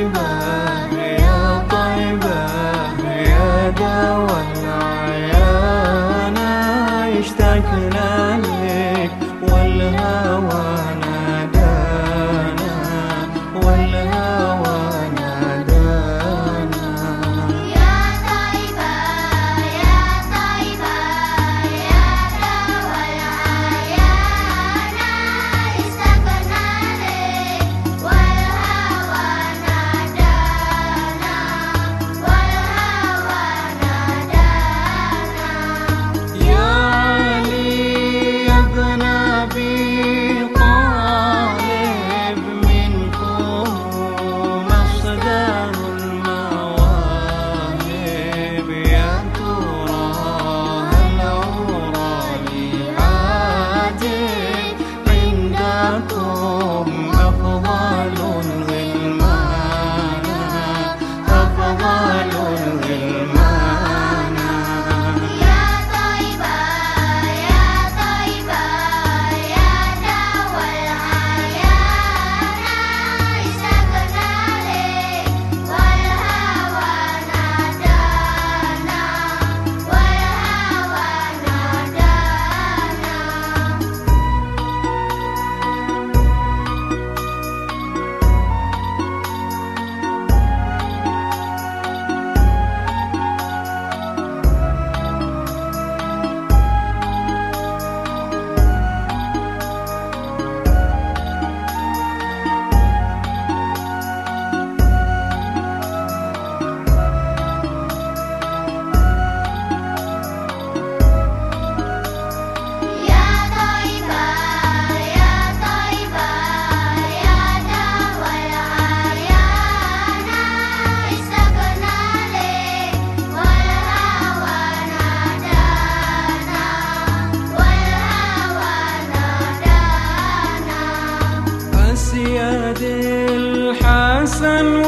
طيبة يا طيبة يا دوا العيان اشتقنا لك والهان aku sun